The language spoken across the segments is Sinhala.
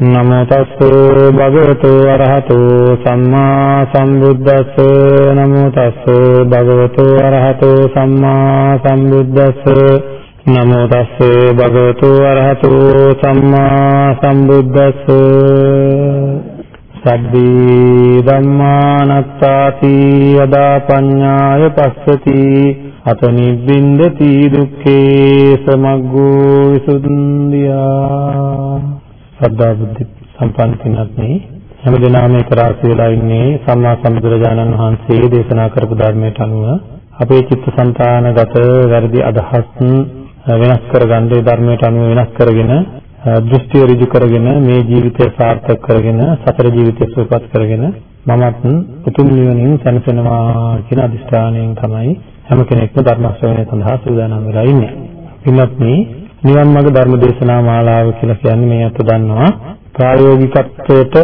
නමෝ තස්ස භගවතු අරහතෝ සම්මා සම්බුද්දස්ස නමෝ තස්ස භගවතු අරහතෝ සම්මා සම්බුද්දස්ස නමෝ තස්ස භගවතු අරහතෝ සම්මා සම්බුද්දස්ස සබ්බේ ධම්මානත්තාති යදා පඤ්ඤාය පස්සති අත නිබ්බින්දති දුක්ඛේ සමග්ගෝ විසුද්ධියා ශ්‍රද්ධා බුද්ධ සම්පන්න පින්වත්නි හැමදෙනාම එක රාශි වෙලා ඉන්නේ සම්මා සම්බුදුරජාණන් වහන්සේ දේශනා කරපු ධර්මයට අනුව අපේ චිත්තසංතානගත වැරදි අදහස් වෙනස් කරගන්න ඒ ධර්මයට අනුව වෙනස් කරගෙන දෘෂ්ටි ඍජු කරගෙන මේ ජීවිතය සාර්ථක කරගෙන සතර ජීවිතය සුවපත් කරගෙන මමත් උතුම් නිවනින් සැනසෙනවා කියන අදිෂ්ඨානයෙන් තමයි හැම කෙනෙක්ම ධර්ම ශ්‍රවණය සඳහා සූදානම් වෙලා ඉන්නේ. පින්වත්නි නිවන් මාර්ග ධර්ම දේශනා මාලාව කියලා කියන්නේ මේ අත දන්නවා ප්‍රායෝගිකත්වයට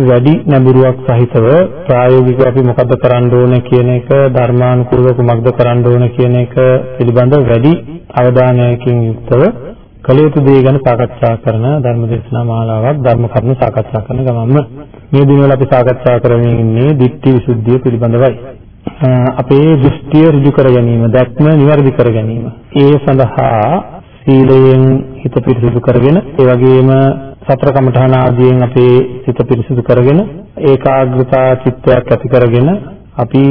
වැඩි නැඹුරුවක් සහිතව ප්‍රායෝගිකව අපි මොකද්ද කරන්න ඕන කියන එක ධර්මානුකූලව කුමක්ද කරන්න ඕන කියන එක පිළිබඳව වැඩි අවධානයකින් යුක්තව කළ යුතු දේ ගැන සාකච්ඡා කරන ධර්ම දේශනා මාලාවක් ධර්ම කරුණු සාකච්ඡා කරන ගමන්ම මේ දිනවල අපි සාකච්ඡා කරමින් ඉන්නේ ditthi visuddhiය පිළිබඳවයි. අපේ දෘෂ්ටිය ඍජු කර ගැනීම, දැක්ම નિවර්දි කර ගැනීම. ඒ සඳහා සීලයෙන් හිත පිරිසිදු කරගෙන ඒ වගේම සතර කමඨහන ආදියෙන් අපේ සිත පිරිසිදු කරගෙන ඒකාග්‍රතා චිත්තයක් ඇති කරගෙන අපි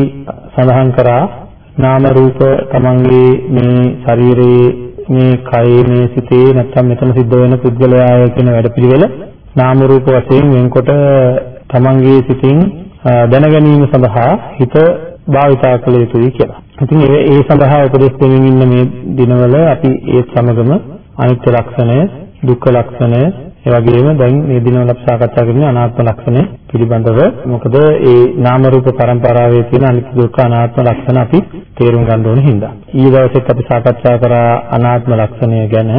සඳහන් කරා නාම රූප තමන්ගේ මේ ශරීරයේ මේ කයේ මේ සිතේ නැත්නම් මෙතන සිද්ධ වෙන පුද්ගලයාය කියන වැඩපිළිවෙල නාම රූප වශයෙන් වෙන්කොට තමන්ගේ සිතින් දැන ගැනීම සඳහා හිත භාවිතා කළ යුතුයි කියලා. ඉතින් ඒ ඒ සඳහා උපදෙස් දෙමින් ඉන්න මේ දිනවල අපි ඒ සමගම අනිත්‍ය ලක්ෂණය, දුක්ඛ ලක්ෂණය, ඒ වගේම දැන් මේ දිනවල අපි සාකච්ඡා කරන්නේ අනාත්ම ලක්ෂණය පිළිබඳව. මොකද ඒ නාම රූප පරම්පරාවේ තියෙන අනිත්‍ය දුක්ඛ අනාත්ම ලක්ෂණ අපි තේරුම් ගන්න ඕන හින්දා. ඊ දවසෙත් අපි සාකච්ඡා කරා අනාත්ම ලක්ෂණය ගැන.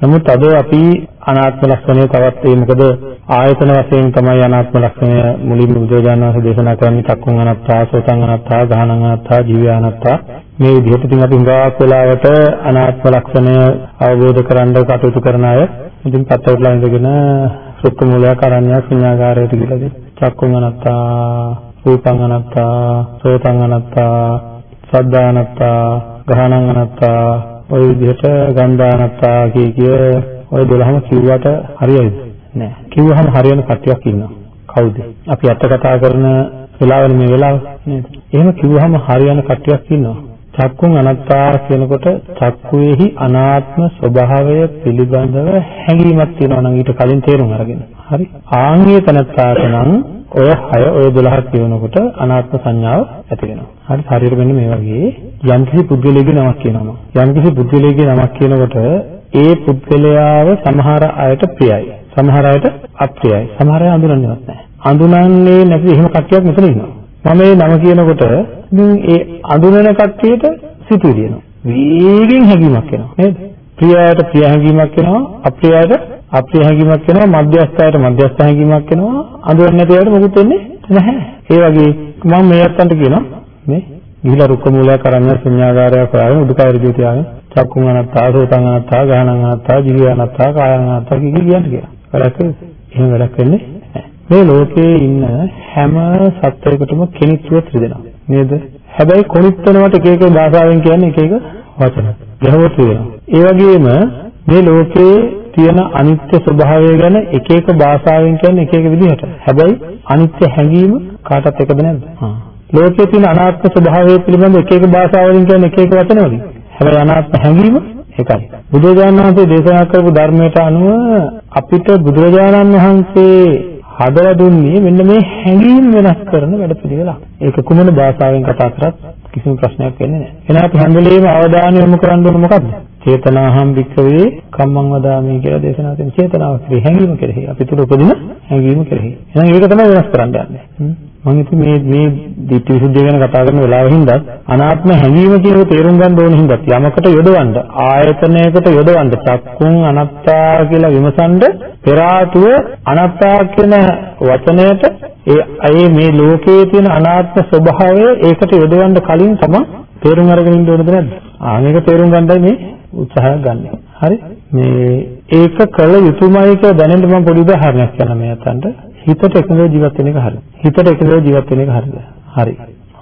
නමුත් අද අපි අනාත්ම ලක්ෂණය තවත් ඒ මොකද ආයතන වශයෙන් තමයි අනාත්ම ලක්ෂණය මුලින්ම බුදුරජාණන් වහන්සේ දේශනා කරන්නේ චක්කුං අනාත්තා, සෝතං අනාත්තා, ගාහනං අනාත්තා, ජීවය අනාත්තා. මේ විදිහට ඉතින් අපි හුඟක් වෙලාවට අනාත්ම ලක්ෂණය අවබෝධ කරගන්න කටයුතු කරන අය ඉතින් පත්තවලා ඉඳගෙන සුක්ක මූලයක් අරණ්‍යයක් ශුන්‍යාකාරයට ගිහලා චක්කුං අනාත්තා, රූපං අනාත්තා, සෝතං අනාත්තා, සද්දා අනාත්තා, ගාහනං අනාත්තා ওই විදිහට ගන්ධානත්තා කිය කිය ওই 12ම කිව්වට හරියයිද? නෑ. කිව්වහම හරියන කට්ටියක් ඉන්නවා. කවුද? අපි අත කතා කරන වෙලාවල මේ වෙලාව නේද? එහෙම කිව්වහම හරියන කට්ටියක් ඉන්නවා. චක්කුන් අනත්තා කියනකොට චක්කුවේහි අනාත්ම ස්වභාවය පිළිබඳව හැඟීමක් තියෙනවා නම් ඊට කලින් තේරුම් අරගෙන. හරි. ආන්ගේ තනත්තාට නම් ඔය 6 ඔය 12 කියනකොට අනාත්ම සංඥාව ඇති වෙනවා. හරි හරියට මෙන්න මේ වගේ යම්කිසි පුද්ගලයෙකුගේ නමක් කියනවා. යම්කිසි පුද්ගලයෙකුගේ නමක් කියනකොට ඒ පුද්ගලයාව සමහර අයට ප්‍රියයි. සමහර අයට අප්‍රියයි. සමහර අය අඳුරන්නේවත් නැහැ. අඳුනන්නේ නැති එහෙම කට්ටියක් මෙතන ඉන්නවා. මම මේ නම කියනකොට ඉතින් ඒ අඳුනන කට්ටියට සිතුවිලි එනවා. වේගෙන් හැඟීමක් එනවා නේද? ප්‍රියයට ප්‍රිය හැඟීමක් එනවා, අප්‍රියයට අප්‍රිය හැඟීමක් එනවා, මධ්‍යස්ථයට මධ්‍යස්ථ හැඟීමක් එනවා, අඳුරන්නේ නැති අයට මොකුත් වෙන්නේ නැහැ. ඒ වගේ මම මේ අත්තන්ට කියනවා මේ ගිහිලා රුක්ක මූලයක් අරන් ශුන්‍යාකාරයක් හොයාගෙන උඩුකය ඍජු තියාගෙන චක්කුං අනත්තා, සෝතං අනත්තා, ගානං අනත්තා, ජීව අනත්තා, කායං අනත්තා කිය කියන්න කියලා. වැඩක් එහෙම වැඩක් වෙන්නේ මේ ලෝකේ ඉන්න හැම සත්වයකටම කෙනිත්ව ත්‍රිදෙනවා. නේද? හැබැයි කොනිටනවට එක එක භාෂාවෙන් කියන්නේ එක එක වචන. ගහවොත් වෙනවා. ඒ වගේම මේ ලෝකේ තියෙන අනිත්‍ය ස්වභාවය ගැන එක එක භාෂාවෙන් කියන්නේ එක එක විදිහට. හැබැයි අනිත්‍ය හැඟීම කාටත් එකද නැද්ද? හා. ලෝකයේ තියෙන අනාත්ම ස්වභාවය පිළිබඳ එක එක භාෂාවලින් කියන්නේ එක එක වචන වලින්. හැබැයි අනාත්ම හැඟීම එකයි. බුදුරජාණන් වහන්සේ දේශනා කරපු ධර්මයට අනුව අපිට බුදුරජාණන් වහන්සේ හදලා දුන්නේ මෙන්න මේ හැඟීම් වෙනස් කරන වැඩපිළිවෙලක්. ඒක කුමන භාෂාවෙන් කතා කරත් කිසිම ප්‍රශ්නයක් වෙන්නේ නැහැ. එහෙනම් අපි හැම වෙලේම අවධානය යොමු කරන්න ඕනේ මොකද්ද? චේතනාහම් වික්කවේ කම්මං වදාමි කියලා දේශනා කරන චේතනාව කෙරෙහි හැඟීම කෙරෙහි අපි තුල උපදින හැඟීම කෙරෙහි. එහෙනම් ඒක තමයි වෙනස් කරන්න යන්නේ. මම හිතුවේ මේ මේ ditthi visuddhiය ගැන කතා කරන වෙලාවෙ හින්දා අනාත්ම හැඟීම කියන එක තේරුම් ගන්න ඕන හින්දා යමකට යොදවන්න ආයතනයකට යොදවන්න චක්කුන් අනත්තා කියලා විමසන්න පෙර ආතුව අනත්තා කියන වචනයට ඒ අයේ මේ ලෝකයේ තියෙන අනාත්ම ස්වභාවය ඒකට යොදවන්න කලින් තමයි තේරුම් අරගෙන ඉන්න ඕනද නැද්ද? ආ මේක තේරුම් ගන්නයි මේ උත්සාහයක් ගන්න. හරි? මේ ඒක කළ යුතුමයි කියලා දැනෙන්න මම පොඩි උදාහරණයක් කියන්න මේ අතන්ට. හිතට එකඟව ජීවත් වෙන එක හරි. හිතට එකඟව ජීවත් වෙන එක හරිද? හරි.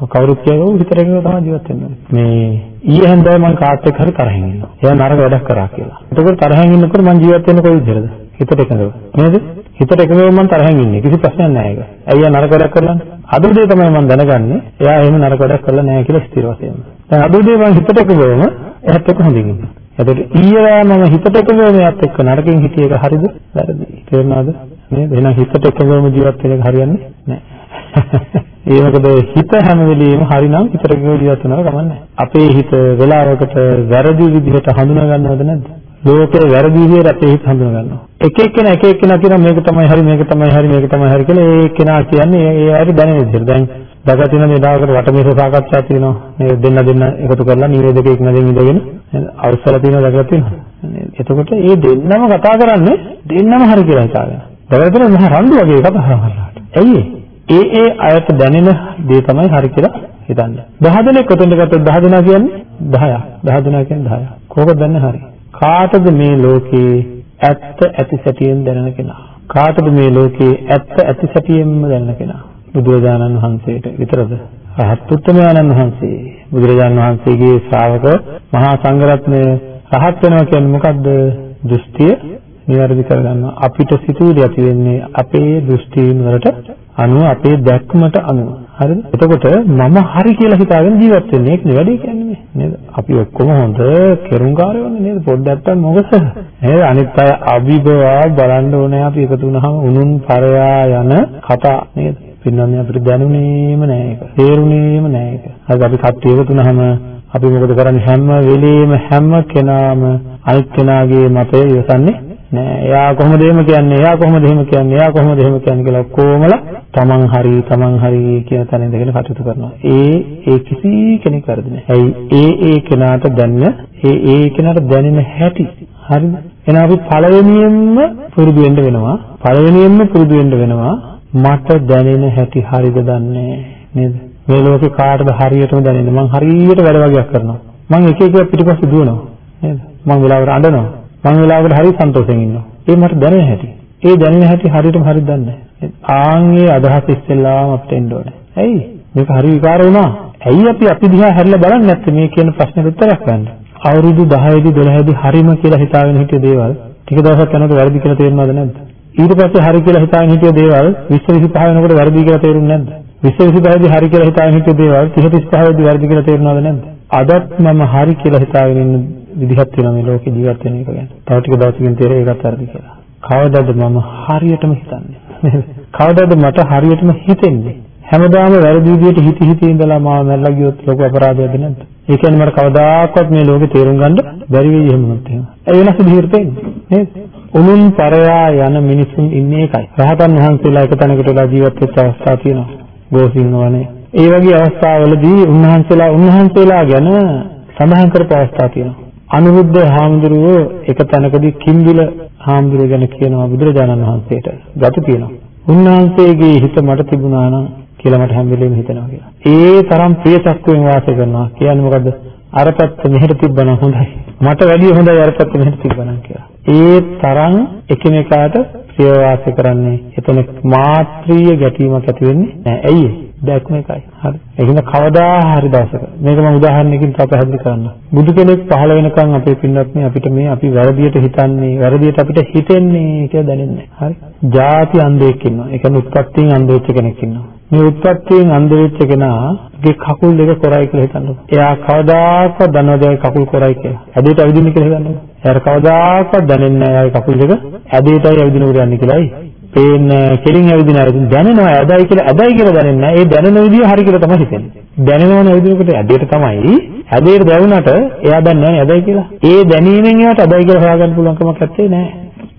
කවුරුත් කියනවා හිතට එකඟව තමයි ජීවත් වෙන්නේ. මේ ඊයේ හන්දේ මම කාත් එක්ක හරි තරහින් ඉන්නවා. එයා නරක වැඩක් කරා කියලා. එතකොට තරහින් ඉන්නකොට මම ජීවත් වෙන්නේ කොයි විදිහටද? හිතට එකඟව. නේද? හිතට එකඟව මම තරහින් ඉන්නේ. කිසි ප්‍රශ්නයක් නැහැ ඒක. ඇයි නරක වැඩක් කරලාන්නේ? අද උදේ තමයි මම දැනගන්නේ එයා එහෙම නරක වැඩක් කරලා නැහැ කියලා ස්ථිර වශයෙන්ම. දැන් අද උදේ මම හිතට එකඟවම එයාත් එක්ක හොඳින් ඉන්නවා. එතකොට ඊයේ මම හිතට එකඟවම එයාත් එක්ක නරකින් හිටිය එක හරිද? වැරදි. තේරුණාද? නේද? එහෙනම් හිතට එකඟවම ජීවත් වෙන එක හරියන්නේ නැහැ. ඒ මොකද හිත හැම වෙලෙම හරිනම් හිතට එකඟව ජීවත් වෙනවා කමන්නේ. අපේ හිත වෙලාවකට වැරදි විදිහට හඳුනා ගන්නවද නැද්ද? ලෝකේ වැරදි විදිහට අපේ හිත හඳුනා ගන්නවා. එක එක්කෙනා එක එක්කෙනා කියනවා මේක තමයි හරි මේක තමයි හරි මේක තමයි හරි කියලා ඒ එක්කෙනා කියන්නේ ඒ අයට දැනෙන විදිහට. දැන් දැකලා තියෙන මේ දායකට වටමේස සාකච්ඡා තියෙනවා. මේ දෙන්න දෙන්න එකතු කරලා නිවේදක එක්නදින් ඉඳගෙන අවසල තියෙනවා දැකලා තියෙනවා. එතකොට මේ දෙන්නම කතා කරන්නේ දෙන්නම හරි කියලා හිතාගෙන. දැකලා තියෙන මහ රණ්ඩු වගේ කතා කරනවා. ඇයි ඒ ඒ අයට දැනෙන දේ තමයි හරි කියලා හිතන්නේ. 10 දෙනෙක් කොතෙන්ද ගත්තොත් 10 දෙනා කියන්නේ 10ක්. 10 දෙනා කියන්නේ 10ක්. කෝකද දන්නේ හරි? කාටද මේ ලෝකේ ඇත්ත ඇති සැටියෙන් දැනෙන කෙනා? කාටද මේ ලෝකේ ඇත්ත ඇති සැටියෙන්ම දැනෙන කෙනා? බුදුරජාණන් වහන්සේට විතරද? රහත් උත්තමයන්න් වහන්සේ බුදුරජාණන් වහන්සේගේ ශ්‍රාවක මහා සංඝරත්නය රහත් වෙනවා කියන්නේ මොකද්ද? දෘෂ්ටිය නිවැරදි කරගන්නවා. අපිට සිතුවිලි ඇති වෙන්නේ අපේ දෘෂ්ටීන් වලට අනුව අපේ දැක්මට අනුව. හරිද? එතකොට මම හරි කියලා හිතාගෙන ජීවත් වෙන්නේ ඒක නෙවෙයි කියන්නේ නේද? අපි ඔක්කොම හොඳ කෙරුම්කාරයෝනේ නේද? පොඩ්ඩක් නම් මොකද? නේද? අනිත් අය අභිභවා බලන්න ඕනේ අපි එකතු වුණාම උනුන් පරයා යන කතා නේද? පින්නන්නේ අපිට දැනුනේම නෑ ඒක. තේරුනේම නෑ ඒක. හරි අපි කට්ටිය එකතු වුණාම අපි මොකද කරන්නේ හැම වෙලෙම හැම කෙනාම අනිත් කෙනාගේ මතය ඉවසන්නේ නෑ. එයා කොහොමද එහෙම කියන්නේ? එයා කොහොමද එහෙම කියන්නේ? එයා කොහොමද එහෙම කියන්නේ කියලා ඔක්කොමලා තමන් හරි තමන් හරි කියන තැන ඉඳගෙන කටයුතු කරනවා. ඒ ඒ කිසි කෙනෙක් වැරදි නෑ. ඇයි ඒ ඒ කෙනාට දැනන ඒ ඒ කෙනාට දැනෙන හැටි හරිද? එහෙනම් අපි පළවෙනියෙන්ම පුරුදු වෙන්න වෙනවා. පළවෙනියෙන්ම පුරුදු වෙන්න වෙනවා. මට දැනෙන හැටි හරිද දන්නේ නේද? මේ ලෝකේ කාටද හරියටම දැනෙන්නේ? මං හරියට වැඩ වගේක් කරනවා. මං එක එක පිටිපස්සේ දුවනවා. නේද? මං වෙලාවකට අඬනවා. මං වෙලාවකට හරි සන්තෝෂෙන් ඉන්නවා. ඒ මට දැනෙන හැටි. ඒ දැනෙන හැටි හරියටම හරිද දන්නේ නැහැ. ආන්ගේ අදහස් ඉස්සෙල්ලාම අපිට එන්න ඕනේ. ඇයි? මේක හරි විකාර වුණා. ඇයි අපි අපි දිහා හැරිලා බලන්නේ නැත්තේ මේ කියන ප්‍රශ්නෙට උත්තරයක් ගන්න? අවුරුදු 10 දී 12 දී හරිම කියලා හිතාගෙන හිටිය දේවල් ටික දවසක් යනකොට වැරදි කියලා තේරෙනවද නැද්ද? ඊට පස්සේ හරි කියලා හිතාගෙන හිටිය දේවල් 20 25 වෙනකොට වැරදි කියලා තේරුන්නේ නැද්ද? 20 25 දී හරි කියලා හිතාගෙන හිටිය දේවල් 30 35 දී වැරදි කියලා තේරෙනවද නැද්ද? අදත් මම හරි කියලා හිතාගෙන ඉන්න විදිහක් තියෙනවා මේ ලෝකේ ජීවත් වෙන එක ගැන. තව ටික දවසකින් තේරෙයි ඒකත් වැරදි කියලා. කවදාද මම හරියටම හිතන්නේ? කවදාද මට හරියටම හිතෙන්නේ? හැමදාම වැරදි විදිහට හිත හිත ඉඳලා මාව මැරලා ගියොත් ලොකු අපරාධයක්ද නැද්ද? ඒ කියන්නේ මට කවදාකවත් මේ ලෝකේ තේරුම් ගන්න බැරි වෙයි එහෙම වුණොත් එහෙම. ඒ වෙනස් විදිහට පේන්නේ නේද? උනුන් පරයා යන මිනිසුන් ඉන්නේ එකයි. රහතන් වහන්සේලා එක තැනකට වෙලා ජීවත් වෙච්ච අවස්ථා තියෙනවා. ගෝසිංහ වනේ. ඒ වගේ අවස්ථාවලදී උන්වහන්සේලා උන්වහන්සේලා ගැන සඳහන් කරපු අවස්ථා තියෙනවා. අනුරුද්ධ හාමුදුරුවෝ එක තැනකදී කිම්බිල හාමුදුරුවෝ ගැන කියනවා බුදුරජාණන් වහන්සේට ගත කියනවා. උන්වහන්සේගේ හිත මට තිබුණා නම් කියලා මට හැම වෙලෙම හිතෙනවා කියලා. ඒ තරම් ප්‍රියසක්කුවෙන් වාසය කරනවා. කියන්නේ මොකද්ද? අර පැත්ත මෙහෙට තිබ්බනම් හොඳයි. මට වැඩිය හොඳයි අර පැත්ත මෙහෙට තිබ්බනම් කියලා. ඒ තරම් එකිනෙකාට ප්‍රිය වාසය කරන්නේ. එතන මාත්‍රීය ගැටීමක් ඇති වෙන්නේ නැහැ. ඇයි ඒ? දැක්ම එකයි. හරි. එහෙනම් කවදා හරි දවසක මේක මම උදාහරණයකින් තව පැහැදිලි කරන්න. බුදු කෙනෙක් පහළ වෙනකන් අපේ පින්වත්නි අපිට මේ අපි වැරදියට හිතන්නේ වැරදියට අපිට හිතෙන්නේ කියලා දැනෙන්නේ. හරි. ಜಾති අන්ධයෙක් ඉන්නවා. ඒ කියන්නේ උත්පත්තියෙන් අන්ධ වෙච්ච කෙනෙක් ඉන්නවා. මේ උත්පත්තියෙන් අන්ධ වෙච්ච කෙනාගේ කකුල් දෙක කොරයි කියලා හිතන්නකො. එයා කවදාකවත් දන්නවද කකුල් කොරයි කියලා? ඇදේට ඇවිදින්න කියලා හිතන්නකො. එයාට කවදාකවත් දැනෙන්නේ නැහැ කකුල් දෙක ඇදේටයි ඇවිදිනකොට යන්නේ කියලායි. පේන කෙලින් ඇවිදින අර දැනෙනවා ඇදයි කියලා ඇදයි කියලා දැනෙන්නේ නැහැ. ඒ දැනෙන විදිය හරි කියලා තමයි හිතෙන්නේ. දැනෙනවනේ ඇවිදිනකොට ඇදේට තමයි. ඇදේට දැවුනට එයා දන්නේ නැහැ ඇදයි කියලා. ඒ දැනීමෙන් එයාට ඇදයි කියලා හොයාගන්න පුළුවන් කමක් නැත්තේ නෑ.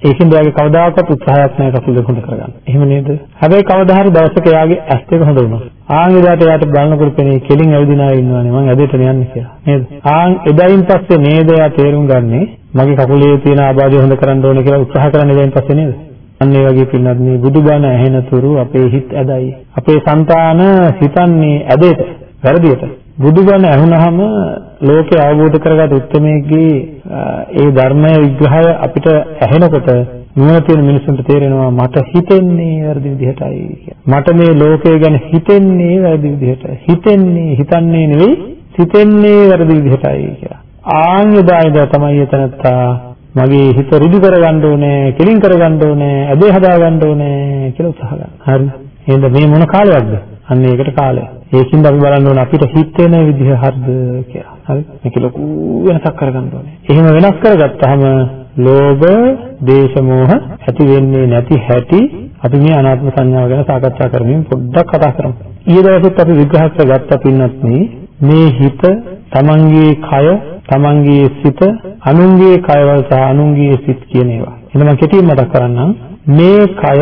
ඒකෙන් එයාගේ කවදාකවත් උත්සාහයක් නැහැ කකුල් දෙක හොඳ කරගන්න. එහෙම නේද? හැබැයි කවදා හරි දවසක එයාගේ ඇස් දෙක හොඳ වුණා. ආන් එදාට එයාට බලනකොට පෙනේ කෙලින් ඇවිදින අය ඉන්නවානේ මං ඇදෙට යන්නේ කියලා. නේද? ආන් එදායින් පස්සේ නේද එයා තේරුම් ගන්නේ මගේ කකුලේ තියෙන ආබාධය හොඳ කරන්න ඕනේ කියලා උත්සාහ කරන එදායින් පස්සේ නේද? අන්න ඒ වගේ පින්නත් මේ බුදුබණ ඇහෙනතුරු අපේ හිත ඇදයි. අපේ సంతාන හිතන්නේ ඇදෙට, වැරදියට. බුදුබණ ඇහුනහම ලෝකේ අවබෝධ කරගත් උත්මේගේ ඒ ධර්මය විග්‍රහය අපිට ඇහෙනකොට නුවණ තියෙන මිනිස්සුන්ට තේරෙනවා මට හිතෙන්නේ වැරදි විදිහටයි කියලා. මට මේ ලෝකය ගැන හිතෙන්නේ වැරදි විදිහට. හිතෙන්නේ හිතන්නේ නෙවෙයි සිතෙන්නේ වැරදි විදිහටයි කියලා. ආන් එදා ඉඳලා තමයි එතනත්තා මගේ හිත ඍජු කරගන්න ඕනේ, කෙලින් කරගන්න ඕනේ, ඇදේ හදාගන්න ඕනේ කියලා උත්සාහ ගන්න. හරි. එහෙනම් මේ මොන කාලයක්ද? අන්න ඒකට කාලය. ඒකින්ද අපි බලන්න ඕනේ අපිට හිත වෙන විදිහ හරිද කියලා. හරි. මේක ලොකු වෙනසක් කරගන්න ඕනේ. එහෙම වෙනස් කරගත්තාම ලෝභ, දේශ, මෝහ ඇති වෙන්නේ නැති හැටි අපි මේ අනාත්ම සංඥාව ගැන සාකච්ඡා කරමින් පොඩ්ඩක් කතා කරමු. ඊයේ දවසෙත් අපි විග්‍රහ කරගත්ත පින්නත් මේ හිත, තමන්ගේ කය, තමන්ගේ සිත, අනුන්ගේ කයවල සහ අනුන්ගේ සිත් කියන ඒවා. එහෙනම් මම කෙටියෙන් මතක් කරන්නම්. මේ කය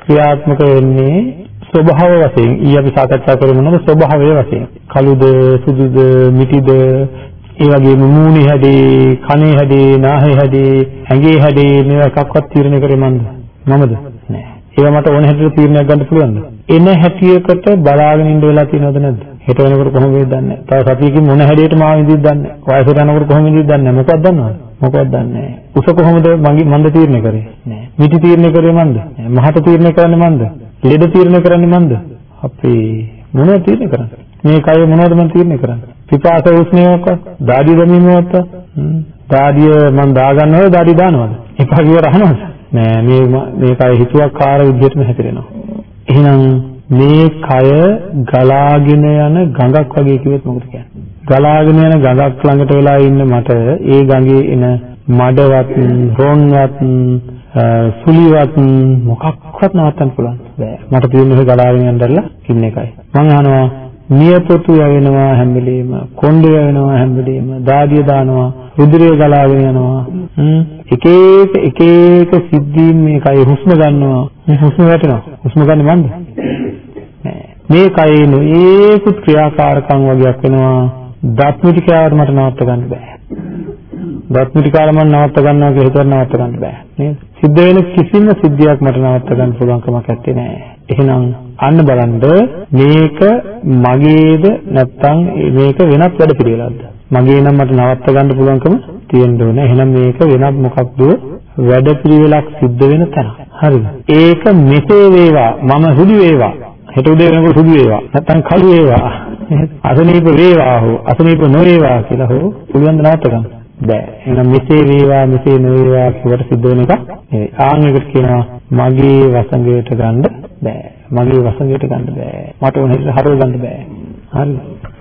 ක්‍රියාත්මක වෙන්නේ ස්වභාව වශයෙන් ඊ අපි සාකච්ඡා කරමු නේද ස්වභාවය වශයෙන්. කළුද සුදුද මිටිද ඒ වගේම මූණේ හැඩේ කනේ හැඩේ නාහේ හැඩේ ඇඟේ හැඩේ මේවා එකක්වත් තීරණය කරේ මන්ද? මමද? නෑ. ඒවා මට ඕන හැටියට තීරණයක් ගන්න පුළුවන්ද? එන හැටියකට බලාගෙන ඉන්න වෙලා තියෙනවද නැද්ද? හෙට වෙනකොට කොහොම වෙයිද දන්නේ නැහැ තව සතියකින් මොන හැඩයට මාව විඳිද්ද දන්නේ නැහැ වයසට යනකොට කොහොම විඳිද්ද දන්නේ නැහැ මොකක්ද දන්නවද? මොකක්ද දන්නේ නැහැ උස කොහොමද මගේ මන්ද තීරණය කරේ? නෑ. මිටි තීරණය කරේ මන්ද? මහත තීරණය කරන්නේ මන්ද? ලෙඩ තීරණය කරන්නේ මන්ද? අපි මොනවද තීරණය කරන්නේ? මේ කය මොනවද මම තීරණය කරන්නේ? පිපාස උස්නේවක, දාඩිය දැමීමවත්, දාඩිය මම දාගන්නවද දාඩිය දානවද? එපා කිව්ව රහනවද? නෑ මේ මේ කය හිතුවක්කාර විදිහටම හැතිරෙනවා. එහෙනම් මේ කය ගලාගෙන යන ගඟක් වගේ කිව්වොත් මොකද කියන්නේ? ගලාගෙන යන ගඟක් ළඟට වෙලා ඉන්න මට ඒ ගඟේ එන මඩවත්, රොන්වත්, සුලිවත් මොකක්වත් නවත්තන්න පුළුවන්. බෑ. මට තියෙන්නේ ගලාගෙන යන්නදලා කින්න එකයි. මම අහනවා නියපොතු යවෙනවා හැම වෙලෙම කොණ්ඩේ යවෙනවා හැම වෙලෙම දාඩිය දානවා රුධිරය ගලාගෙන යනවා. එක එක එක එක සිද්ධීන් මේකයි හුස්ම ගන්නවා. මේ හුස්ම වැටෙනවා. හුස්ම ගන්න මන්ද? මේ කයේ නොඒකුත් ක්‍රියාකාරකම් වගේක් වෙනවා. දත් මිටි කෑවට මට නවත්ත ගන්න බෑ. දත් මිටි කාලා මම නවත්ත ගන්නවා කියලා හිතුවා නවත්ත ගන්න බෑ නේද? සිද්ධ වෙන කිසිම සිද්ධියක් මට නවත්ත ගන්න පුළුවන් කමක් නැත්තේ නෑ. එහෙනම් අන්න බලන්න මේක මගේද නැත්නම් මේක වෙනත් වැඩ පිළිවෙලක්ද? මගේ නම් මට නවත්ත ගන්න පුළුවන්කම තියෙන්න ඕනේ. එහෙනම් මේක වෙනත් මොකක්ද වැඩ පිළිවෙලක් සිද්ධ වෙන තැන. හරිද? ඒක මෙසේ වේවා මම සුදු වේවා හෙට උදේ වෙනකොට සුදු වේවා නැත්නම් කළු වේවා අසනීප වේවා හෝ අසනීප නොවේවා කියලා හෝ පුළුවන් ද නවත්ත ගන්න. බෑ. එහෙනම් මෙසේ වේවා මෙසේ නොවේවා කියවට සිද්ධ වෙන එකක් නෙවෙයි. ආන් එකට කියනවා මගේ වසඟයට ගන්න බෑ. මගේ වසඟයට ගන්න බෑ. මට ඕන හැටියට හරව ගන්න බෑ. හරිද?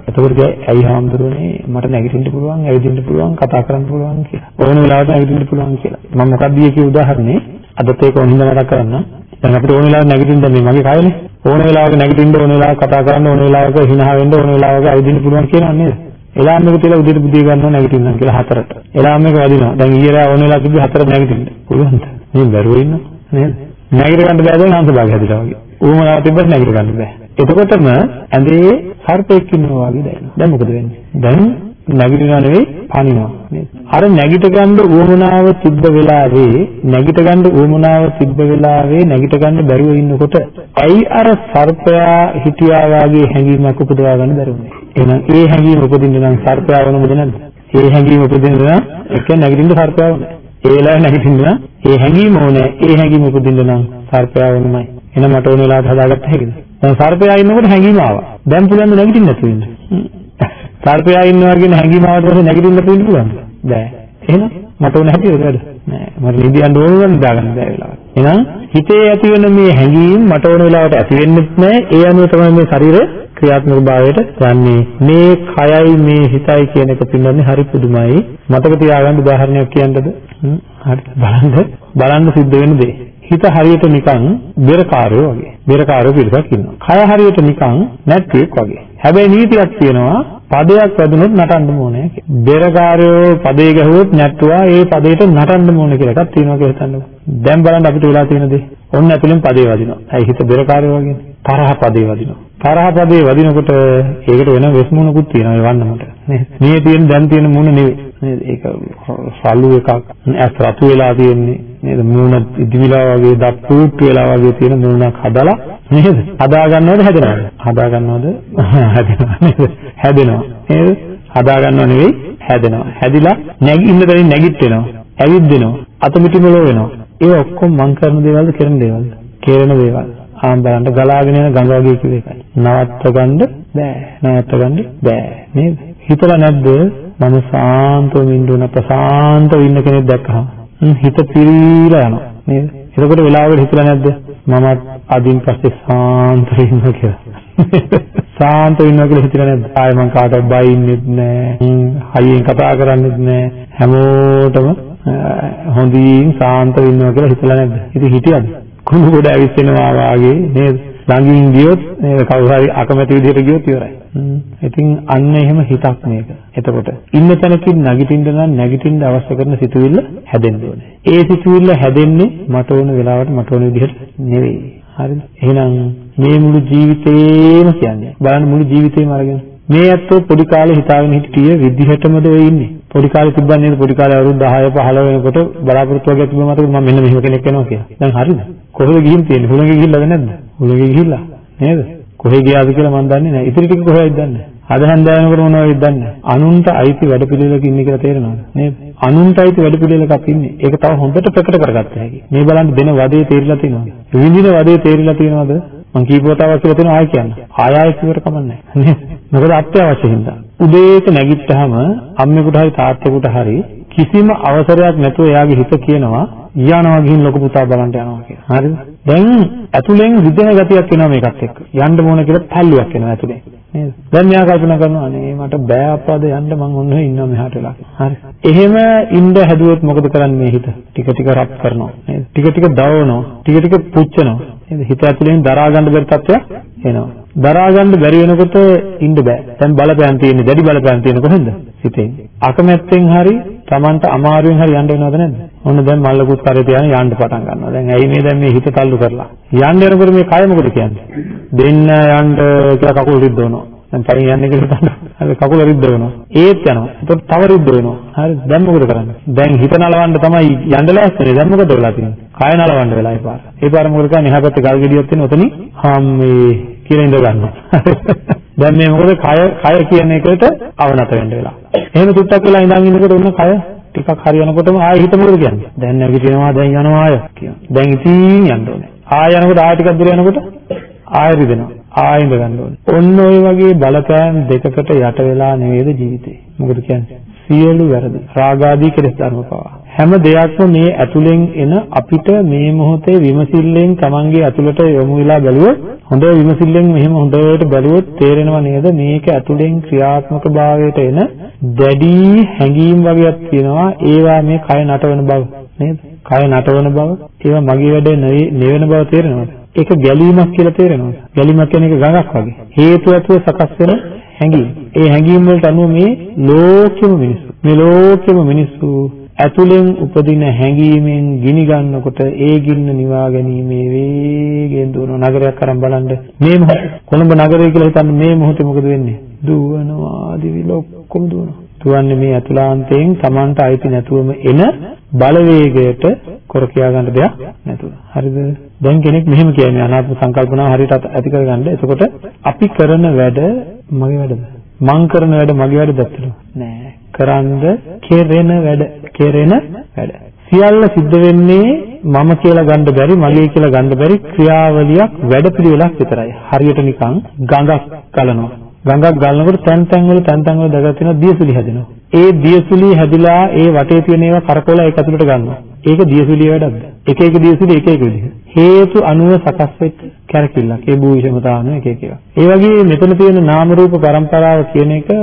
එතකොට ඇයි හාමුදුරනේ මට නැගිටින්න පුළුවන්, ඇවිදින්න පුළුවන්, කතා කරන්න පුළුවන් කියලා. ඕන වෙලාවට ඇවිදින්න පුළුවන් කියලා. මම මොකක්ද ඊයේ කිව්ව උදාහරණේ අදත් ඒක ඕනින්ද මතක් කරන්න. දැන් අපිට ඕන වෙලාවට නැගිටින්න මේ මගේ කයනේ. ඕන වෙලාවක නැගිටින්න ඕන වෙලාවක කතා කරන්න ඕන වෙලාවක hina වෙන්න ඕන වෙලාවක ඇවිදින්න පුළුවන් කියනවා නේද? එලාම් එක තියලා උදේට බුදිය ගන්නවා නැගිටින්නම් කියලා හතරට. එලාම් එක වදිනවා. දැන් ඊයරා ඕන වෙලා තිබ්බ හතරට නැගිටින්න. පුළුවන්ද? මේ බැරුව ඉන්න නේද? නැගිට ගන්න බෑ දැන් අංශභාගය හැදිලා වගේ. ඌමනාව තිබ්බත් නැගිට ගන්න බෑ. එතකොටම ඇඳේ සර්පෙක් ඉන්නවා වගේ දැනෙනවා. දැන් මොකද වෙන්නේ? දැන් නැගිටිනවා නෙවෙයි පනිනවා නේද? අර නැගිට ගන්න උවමනාව තිබ්බ වෙලාවේ නැගිට ගන්න උවමනාව තිබ්බ වෙලාවේ නැගිට ගන්න බැරුව ඉන්නකොට ඇයි අර සර්පයා හිටියා වාගේ හැඟීමක් උපදවා ගන්න බැරුනේ? එහෙනම් ඒ හැඟීම උපදින්න නම් සර්පයා වුණොමද නැද්ද? ඒ හැඟීම උපදින්න නම් එක නැගිටින්න සර්පයා වුණා. ඒ වෙලාවේ නැගිටින්න නම් ඒ හැඟීම ඕනේ. ඒ හැඟීම උපදින්න නම් සර්පයා වුණමයි. එහෙනම් මට ඕන වෙලාවට හදාගත්ත හැකිද? දැන් සර්පයා ඉන්නකොට හැඟීම ආවා. දැන් පුළුවන් ද නැගිටින්න නැතුව ඉන්න? සර්පයා ඉන්නවා කියන හැඟීම ආවට පස්සේ නැගිටින්න පුළුවන්. බෑ. එහෙනම් මට ඕන හැටියට වැඩ. නෑ. මට නිදියන්න ඕන නම් දාගන්න බෑ වෙලාවට. එහෙනම් හිතේ ඇති වෙන මේ හැඟීම් මට ඕන වෙලාවට ඇති වෙන්නෙත් නෑ. ඒ අනුව තමයි මේ ශරීරය ක්‍රියාත්මක භාවයට යන්නේ. මේ කයයි මේ හිතයි කියන එක පින්නන්නේ හරි පුදුමයි. මතක තියාගන්න උදාහරණයක් කියන්නද? හරි. බලන්න බලන්න සිද්ධ වෙන දේ. හිත හරියට නිකන් බෙරකාරයෝ වගේ. බෙරකාරයෝ පිරිසක් ඉන්නවා. කය හරියට නිකන් නැට්ටියක් වගේ. හැබැයි නීතියක් තියෙනවා පදයක් වැදුනොත් නටන්න ඕනේ කියලා. බෙරකාරයෝ පදේ ගැහුවොත් නැට්ටුවා ඒ පදේට නටන්න ඕනේ කියලා එකක් තියෙනවා කියලා හිතන්නකෝ. දැන් බලන්න අපිට වෙලා තියෙන දේ. ඔන්න ඇතුලෙන් පදේ වදිනවා. ඇයි හිත බෙරකාරය වගේ. තරහ පදේ වදිනවා. තරහ පදේ වදිනකොට ඒකට වෙන වෙස්මුණකුත් තියෙනවා ඒ වන්නමට. නේද? මේ තියෙන දැන් තියෙන මුණ නෙවෙයි. නේද? ඒක සල්ලු එකක්. ඇස් රතු වෙලා තියෙන්නේ. නේද? මූණ ඉදිවිලා වගේ දත් පුට්ටු වෙලා වගේ තියෙන මූණක් හදලා නේද? හදා ගන්නවද හැදෙනවද? හදා ගන්නවද? හැදෙනවා නේද? හැදෙනවා. නේද? හදා ගන්නව නෙවෙයි හැදෙනවා. හැදිලා නැගි ඉන්න තැනින් නැගිටිනවා. ඇවිද්දෙනවා. අත මිටිමලෝ වෙනවා. ඒ ඔක්කොම මං කරන දේවල්ද කරන දේවල්ද? කෙරෙන දේවල්. ආන් බලන්න ගලාගෙන යන ගඟ වගේ කිව්ව එකයි. නවත්ත ගන්න බෑ. නවත්ත ගන්න බෑ. නේද? හිතලා නැද්ද? මම සාන්තව ඉන්න උන ප්‍රසාන්තව ඉන්න කෙනෙක් දැක්කහම හිත පිරීලා යනවා. නේද? එතකොට වෙලාවකට හිතලා නැද්ද? මමත් අදින් පස්සේ සාන්තව ඉන්නවා කියලා. සාන්තව ඉන්නවා කියලා හිතලා නැද්ද? ආයෙ මං කාටවත් බයින්නෙත් නෑ. හයියෙන් කතා කරන්නෙත් නෑ. හැමෝටම හොඳින් සාන්තව ඉන්නවා කියලා හිතලා නැද්ද? ඉතින් හිටියද? කුණු ගොඩ ඇවිස්සෙනවා වාගේ නේද? ළඟින් ගියොත් කවුරු හරි අකමැති විදිහට ගියොත් ඉවරයි. ඉතින් අන්න එහෙම හිතක් මේක. එතකොට ඉන්න තැනකින් නැගිටින්න නම් නැගිටින්න අවශ්‍ය කරන සිතුවිල්ල හැදෙන්න ඕනේ. ඒ සිතුවිල්ල හැදෙන්නේ මට ඕන වෙලාවට මට ඕන විදිහට නෙවෙයි. හරිද? එහෙනම් මේ මුළු ජීවිතේම කියන්නේ බලන්න මුළු ජීවිතේම අරගෙන මේ ඇත්තෝ පොඩි කාලේ හිතාගෙන හිටියේ විදිහටමද ඔය ඉන්නේ. පොඩි කාලේ තිබ්බන්නේ නේද පොඩි කාලේ අවුරුදු 10 15 වෙනකොට බලාපොරොත්තු වගේ තිබ්බ මතකද මම මෙන්න මෙහෙම කෙනෙක් වෙනවා කියලා. දැන් හරිද? කොහෙද ගිහින් තියෙන්නේ? හුලඟේ ගිහිල්ලාද නැද්ද? හුලඟේ ගිහිල්ලා නේද? කොහෙ ගියාද කියලා මම දන්නේ නැහැ. ඉතින් ටික කොහෙද දන්නේ? අද හන්දෑවෙනකොට මොනවද දන්නේ? අනුන්ට අයිති වැඩ පිළිවෙලක ඉන්නේ කියලා තේරෙනවද? නේද? අනුන්ට අයිති වැඩ පිළිවෙලකක් ඉන්නේ. ඒක තව හොඳට ප්‍රකට කරගත්ත හැකි. මේ බලන්න දෙන වදේ තේරිලා තියෙනවද? විඳින වදේ තේරිලා තියෙනවද? මං කීපවතාවක් කියලා තියෙනවා ආයෙ කියන්න. ආය ආයෙ කිව්වට කමන්නේ නැහැ. මොකද අත්‍යවශ්‍ය හින්දා. උදේට නැගිට්ටාම අම්මෙකුට හරි තාත්තෙකුට හරි කිසිම අවසරයක් නැතුව එයාගේ හිත කියනවා යනවා ගිහින් ලොකු පුතා බලන්න යනවා කියලා. හරිද? දැන් ඇතුලෙන් රිදෙන ගතියක් එනවා මේකත් එක්ක. යන්න ඕන කියලා තල්ලුවක් එනවා ඇතුලෙන්. නේද? දැන් මෙයා කල්පනා කරනවා අනේ මට බෑ අප්පාද යන්න මං ඔන්න ඉන්නවා මෙහාට වෙලා. හරි. එහෙම ඉන්න හැදුවොත් මොකද කරන්නේ මේ හිත? ටික ටික රත් කරනවා. නේද? ටික ටික දවනවා. ටික ටික පුච්චනවා. නේද? හිත ඇතුලෙන් දරා ගන්න බැරි තත්ත්වයක් එනවා. දරා ගන්න බැරි වෙනකොට ඉන්න බෑ. දැන් බලපෑම් තියෙන්නේ, දැඩි බලපෑම් තියෙන කොහෙන්ද? සිතෙන්. අකමැත්තෙන් හරි Tamanට අමාරුවෙන් හරි යන්න වෙනවද නැද්ද? ඔන්න දැන් මල්ලකුත් කරේ තියාගෙන යන්න පටන් ගන්නවා. දැන් ඇයි මේ දැන් මේ හිත තල්ලු කරලා? යන්න යනකොට මේ කය මොකද කියන්නේ? දෙන්න යන්න කියලා කකුල් රිද්දවනවා. දැන් පයින් යන්නේ කියලා හිතන්න. හරි කකුල රිද්ද වෙනවා. ඒත් යනවා. එතකොට තව රිද්ද වෙනවා. හරි දැන් මොකද කරන්නේ? දැන් හිත නලවන්න තමයි යන්න ලෑස්තිනේ. දැන් මොකද වෙලා තියෙන්නේ? කය නලවන්න වෙලා ඒ පාර. ඒ පාර මොකද කරන්නේ? එහා පැත්තේ ගල් ගෙඩියක් තියෙන ඔතනින් හම්මේ කියලා ඉඳ ගන්නවා. දැන් මේ මොකද කය කය කියන එකට අවනත වෙන්න වෙලා. එහෙම තුට්ටක් වෙලා ඉඳන් ඉන්නකොට ඔන්න කය ටිකක් හරියනකොටම ආයෙ හිත මොකද කියන්නේ? දැන් නැගිටිනවා දැන් යනවා ආය කියනවා. දැන් ඉතින් යන්න ඕනේ. ආය යනකොට ආය ටිකක් දුර යනකොට ආය රිදෙනවා. ආයෙ ඉඳ ගන්න ඕනේ. ඔන්න ඔය වගේ බලපෑම් දෙකකට යට වෙලා නෙවෙයිද ජීවිතේ. මොකද කියන්නේ? සියලු වැරදි. රාගාදී කෙලෙස් ධර්ම පවා. හැම දෙයක්ම මේ ඇතුලෙන් එන අපිට මේ මොහොතේ විමසිල්ලෙන් Tamange ඇතුළට යොමු වෙලා බැලුවොත් හොඳ විමසිල්ලෙන් මෙහෙම හොඳට බැලුවොත් තේරෙනව නේද මේක ඇතුලෙන් ක්‍රියාත්මක භාවයට එන දැඩි හැඟීම් වගේක් තියෙනවා ඒවා මේ කය නටවන බව නේද? කය නටවන බව ඒවා මගේ වැඩ නෙවෙන බව තේරෙනවද? ඒක ගැලීමක් කියලා තේරෙනවද? ගැලීමක් කියන්නේ ඒක ගඟක් වගේ. හේතු ඇතුව සකස් වෙන හැඟීම්. ඒ හැඟීම් වලට අනුව මේ ලෝකෙම මිනිස්සු මේ ලෝකෙම මිනිස්සු ඇතුලෙන් උපදින හැඟීමෙන් ගිනි ගන්නකොට ඒ ගින්න නිවා ගැනීමේ වේගයෙන් දුවන නගරයක් අරන් බලන්න මේ මොහොත කොළඹ නගරය කියලා හිතන්න මේ මොහොතේ මොකද වෙන්නේ දුවනවා දිවිල ඔක්කොම දුවනවා දුවන්නේ මේ අතුලාන්තයෙන් Tamanට අයිති නැතුවම එන බලවේගයට කර කියා ගන්න දෙයක් නැතුව. හරිද? දැන් කෙනෙක් මෙහෙම කියන්නේ අනාත්ම සංකල්පනාව හරියට ඇති කරගන්න. එතකොට අපි කරන වැඩ මගේ වැඩද? මං කරන වැඩ මගේ වැඩද ඇත්තට? නෑ. කරන්ද කෙරෙන වැඩ කෙරෙන වැඩ. සියල්ල සිද්ධ වෙන්නේ මම කියලා ගන්න බැරි මගේ කියලා ගන්න බැරි ක්‍රියාවලියක් වැඩපිළිවෙලක් විතරයි. හරියට නිකන් ගඟක් ගලනවා. ගඟක් ගලනකොට තැන් තැන් වල තැන් තැන් වල දගලා තියෙන දියසුලි හැදෙනවා. ඒ දියසුලි හැදිලා ඒ වටේ තියෙන ඒවා කරකවලා ඒක ඇතුළට ගන්නවා. ඒක දියසුලිය වැඩක්ද? එක එක දියසුලි එක එක විදිහ. හේතු අනුව සකස් වෙච්ච කැරකිල්ලක්. ඒ භූෂමතාවන එක එක ඒවා. ඒ වගේ මෙතන තියෙන නාම රූප પરම්පරාව කියන එක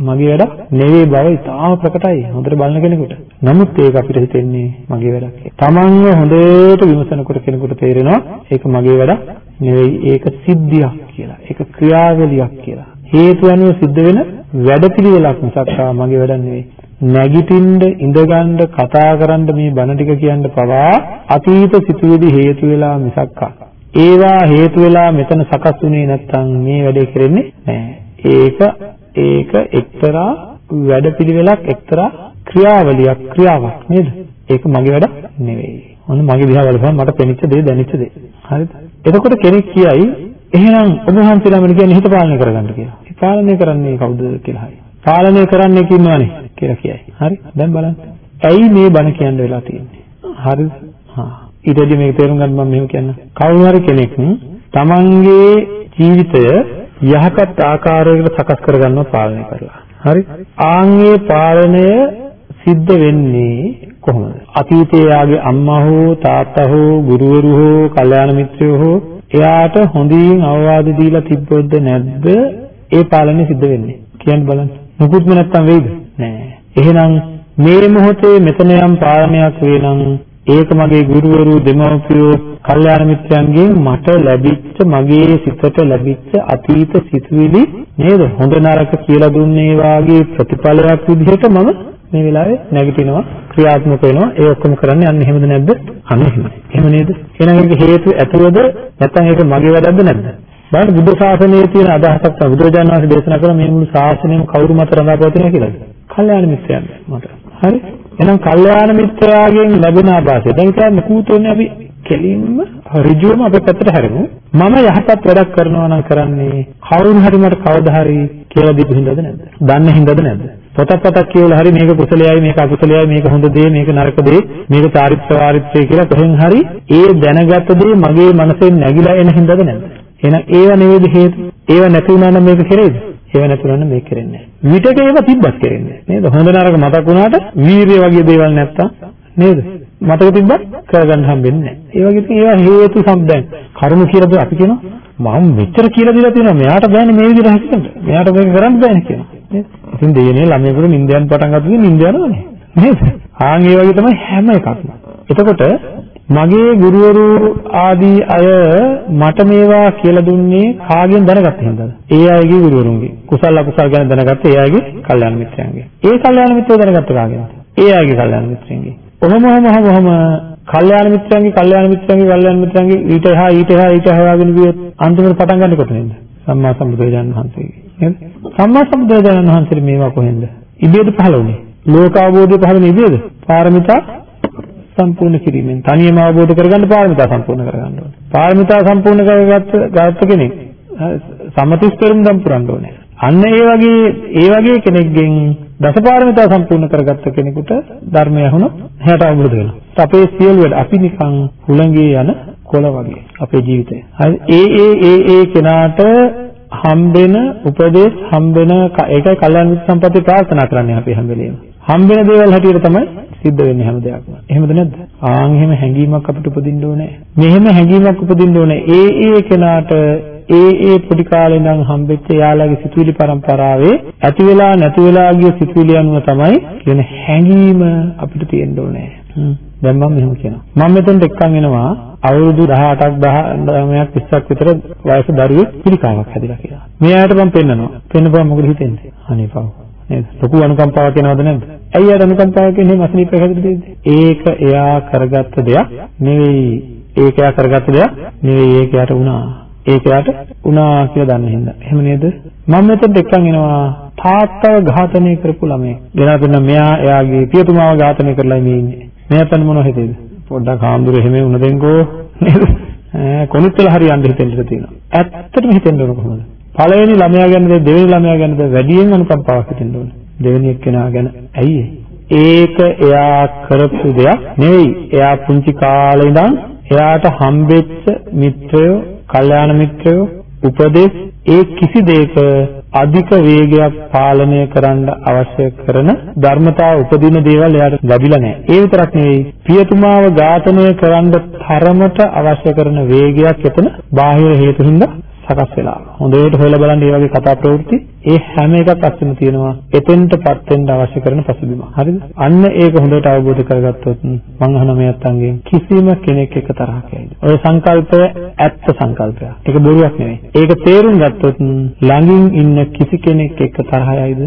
මගේ වැඩක් නෙවෙයි බව ඉතාම ප්‍රකටයි හොඳට බලන කෙනෙකුට. නමුත් ඒක අපිට හිතෙන්නේ මගේ වැඩක් කියලා. Tamanව හොඳට විමසනකොට කෙනෙකුට තේරෙනවා ඒක මගේ වැඩක් නෙවෙයි ඒක සිද්ධියක් කියලා. ඒක ක්‍රියාවලියක් කියලා. හේතු අනුව සිද්ධ වෙන වැඩපිළිවෙලක් මිසක් මගේ වැඩක් නෙවෙයි. නැගිටින්න ඉඳගන්න කතා කරන්න මේ බණ ටික කියන්න පවා අතීත සිතුවිලි හේතු වෙලා මිසක්කා ඒවා හේතු වෙලා මෙතන සකස් වුණේ නැත්නම් මේ වැඩේ කරන්නේ නැහැ. ඒක ඒක එක්තරා වැඩපිළිවෙලක් එක්තරා ක්‍රියාවලියක් ක්‍රියාවක් නේද? ඒක මගේ වැඩ නෙවෙයි. මොන මගේ දිහා බලපුවම මට පෙනිච්ච දේ දැනෙච්ච දේ. හරිද? එතකොට කෙනෙක් කියයි එහෙනම් ඔබ වහන්සේලා මම කියන්නේ හිත පාලනය කරගන්න කියලා. පාලනය කරන්නේ කවුද කියලා හරි. පාලනය කරන්නේ කින්නවනේ කියලා කියයි. හරි? දැන් බලන්න. ඇයි මේ බණ කියන්න වෙලා තියෙන්නේ? හරිද? හා. ඊටදී මේක තේරුම් ගන්න මම මෙහෙම කියන්න. කවුරු හරි කෙනෙක් තමන්ගේ ජීවිතය යහපත් ආකාරයකට සකස් කරගන්නව පාලනය කරලා. හරි? ආන්ගේ පාලනය සිද්ධ වෙන්නේ කොහොමද? අතීතයේ යාගේ අම්මා හෝ තාත්තා හෝ ගුරුවරු හෝ කල්යාණ මිත්‍රයෝ හෝ එයාට හොඳින් අවවාද දීලා තිබ්බොත්ද නැද්ද ඒ පාලනය සිද්ධ වෙන්නේ? කියන්න බලන්න. මුකුත්ම නැත්තම් වෙයිද? නෑ. එහෙනම් මේ මොහොතේ මෙතන යම් පාලනයක් වේ නම් ඒක මගේ ගුරුවරු දෙමව්පියෝ කල්යාණ මිත්‍රයන්ගෙන් මට ලැබිච්ච මගේ සිතට ලැබිච්ච අතීත සිතුවිලි නේද? හොඳ නරක කියලා දුන්නේ වාගේ ප්‍රතිඵලයක් විදිහට මම මේ වෙලාවේ නැගිටිනවා ක්‍රියාත්මක වෙනවා. ඒ ඔක්කොම කරන්නේ අන්න එහෙමද නැද්ද? අන්න එහෙමයි. එහෙම නේද? එහෙනම් ඒක හේතු ඇතුවද? නැත්නම් ඒක මගේ වැඩක්ද නැද්ද? බලන්න බුද්ධ ශාසනයේ තියෙන අදහසක් තමයි බුදුරජාණන් වහන්සේ දේශනා කළ මේ මුළු ශාසනයම කවුරු මත රඳා පවතිනවා කියලාද? කල්යාණ මිත්‍රයන් මත හරි. එහෙනම් කල්යාණ මිත්‍රයාගෙන් ලැබෙන ආభాසය. දැන් කියන්නේ කූතෝනේ අපි කෙලින්ම ඍජුවම අපේ පැත්තට හැරෙමු. මම යහපත් වැඩක් කරනවා නම් කරන්නේ කවුරුන් හරි මට කවදා හරි කියලා දීපු හින්දාද නැද්ද? දන්න හින්දාද නැද්ද? පොතක් පතක් කියවලා හරි මේක කුසලයයි මේක අකුසලයයි මේක හොඳ දේ මේක නරක දේ මේක චාරිත්‍ර වාරිත්‍රය කියලා කොහෙන් හරි ඒ දැනගත් දේ මගේ මනසෙන් නැగిලා එන හින්දාද නැද්ද? එහෙනම් ඒව නෙවෙයිද හේතු? ඒව නැති වුණා නම් මේක කෙරෙයිද? ඒව නැති වුණා නම් මේක කෙරෙන්නේ නැහැ. විතක ඒව තිබ්බත් කෙරෙන්නේ නේද? හොඳ නරක මතක් වුණාට වීරිය වගේ දේවල් නැත්තම් නේද? මතක තිබ්බත් කරගන්න හම්බෙන්නේ නැහැ ඒ වගේ ඉතින් ඒවා හේතු සම්බන්ධ කරුණු කියලා අපි කියනවා මම මෙච්චර කියලා දීලා තියෙනවා මෙයාට බෑනේ මේ විදිහට හිතන්න මෙයාට මේක කරන්න බෑනේ කියනවා නේද? ඉතින් දෙයනේ ළමයෙකුට නිින්දයන් පටන් ගත්තොත් නිින්ද යනවනේ. නේද? ආන් ඒ වගේ තමයි හැම එකක්ම. එතකොට මගේ ගුරුවරු ආදී අය මට මේවා කියලා දුන්නේ කාගෙන් දැනගත්ත හින්දාද? ඒ අයගේ ගුරුවරුන්ගේ. කුසල අකුසල ගැන දැනගත්ත ඒ අයගේ කල්යාණ මිත්‍රයන්ගේ. ඒ කල්යාණ මිත්‍රයෝ දැනගත්ත කාගෙන්ද? ඒ අයගේ කල්යාණ මිත්‍රයන්ගේ. ඔහොම ඔහොම ඔහොම කල්යාණ මිත්‍රයන්ගේ කල්යාණ මිත්‍රයන්ගේ කල්යාණ මිත්‍රයන්ගේ ඊට එහා ඊට එහා ඊට එහා වගේ විදිහට අන්තිමට පටන් ගන්න කොතනින්ද? සම්මා සම්බුදුරජාණන් වහන්සේගේ. නේද? සම්මා සම්බුදුරජාණන් වහන්සේ මේවා කොහෙන්ද? ඉබේද පහළ වුණේ? ලෝක අවබෝධය පහළ වුණේ ඉබේද? පාරමිතා සම්පූර්ණ කිරීමෙන් තනියම අවබෝධ කරගන්න පාරමිතා සම්පූර්ණ කරගන්න ඕනේ. පාරමිතා සම්පූර්ණ කරගත්ත ගාත්ත කෙනෙක් සමතිස් පෙරමුදම් පුරන්න ඕනේ. අන්න ඒ වගේ ඒ වගේ කෙනෙක්ගෙන් දසපාරමිතා සම්පූර්ණ කරගත්ත කෙනෙකුට ධර්මය අහුනොත් එයාට අවබෝධ වෙනවා. අපේ සියලු වැඩ අපි නිකන් හුළඟේ යන කොළ වගේ අපේ ජීවිතය. හරි ඒ ඒ ඒ ඒ කෙනාට හම්බෙන උපදේශ හම්බෙන ඒකයි කල්යාණ මිත්‍ර සම්පත්තිය ප්‍රාර්ථනා කරන්නේ අපි හැම වෙලේම. හම්බෙන දේවල් හැටියට තමයි සිද්ධ වෙන්නේ හැම දෙයක්ම. එහෙමද නැද්ද? ආන් එහෙම හැඟීමක් අපිට උපදින්න ඕනේ. මෙහෙම හැඟීමක් උපදින්න ඕනේ. ඒ ඒ කෙනාට ඒ ඒ පොඩි කාලේ ඉඳන් හම්බෙච්ච යාළගේ සිතුවිලි පරම්පරාවේ ඇති වෙලා නැති වෙලා ගිය සිතුවිලි අනුව තමයි කියන හැඟීම අපිට තියෙන්න ඕනේ. දැන් මම මෙහෙම කියනවා. මම මෙතනට එක්කන් එනවා අවුරුදු 18ක් 19ක් 20ක් විතර වයස දරුවෙක් පිළිකාවක් හැදිලා කියලා. මේ ආයත මම පෙන්නනවා. පෙන්නපුවා මොකද හිතෙන්නේ? අනේ පව්. නේද? ලොකු අනුකම්පාවක් එනවද නැද්ද? ඇයි ආද අනුකම්පාවක් එන්නේ මසනීප හැදෙද්දී? ඒක එයා කරගත්ත දෙයක් නෙවෙයි. ඒක එයා කරගත්ත දෙයක් නෙවෙයි. ඒක යට වුණා. ඒක යට වුණා කියලා දන්න හින්දා. එහෙම නේද? මම මෙතෙන් එක්කන් එනවා තාත්තව ඝාතනය කරපු ළමයෙක්. ගෙනාව දෙන්න මෙයා එයාගේ පියතුමාව ඝාතනය කරලා මේ ඉන්නේ. මෙයාට මොනව හිතේද? පොඩ්ඩක් හාමුදුර එහෙම වුණ දෙන්කෝ නේද? කොනිට වෙලා හරි යන්න හිතෙන්න තියෙනවා. ඇත්තටම හිතෙන්න ඕන කොහොමද? පළවෙනි ළමයා ගැනද දෙවෙනි ළමයා ගැනද වැඩියෙන් අනුකම්පාවක් හිතෙන්න ඕන. දෙවෙනි එක්කෙනා ගැන ඇයි ඒක එයා කරපු දෙයක් නෙවෙයි. එයා පුංචි කාලේ ඉඳන් එයාට හම්බෙච්ච මිත්‍රයෝ, කල්යාණ මිත්‍රයෝ, උපදේශ ඒ කිසි දෙයක අධික වේගයක් පාලනය කරන්න අවශ්‍ය කරන ධර්මතාව උපදින දේවල් එයාට ලැබිලා නැහැ. ඒ විතරක් නෙවෙයි පියතුමාව ඝාතනය කරන්න තරමට අවශ්‍ය කරන වේගයක් එතන බාහිර හේතු හින්දා සකස් වෙලා. හොඳට හොයලා බලන්න මේ වගේ කතා ප්‍රවෘත්ති ඒ හැම එකක් අස්සෙම තියෙනවා. එතෙන්ටපත් වෙන්න අවශ්‍ය කරන පසුබිම. හරිද? අන්න ඒක හොඳට අවබෝධ කරගත්තොත් මම අහන මේ අත්තන්ගෙන් කිසිම කෙනෙක් එක තරහක් යයිද? ඔය සංකල්පය ඇත්ත සංකල්පයක්. ඒක බොරුවක් නෙවෙයි. ඒක තේරුම් ගත්තොත් ළඟින් ඉන්න කිසි කෙනෙක් එක්ක තරහ යයිද?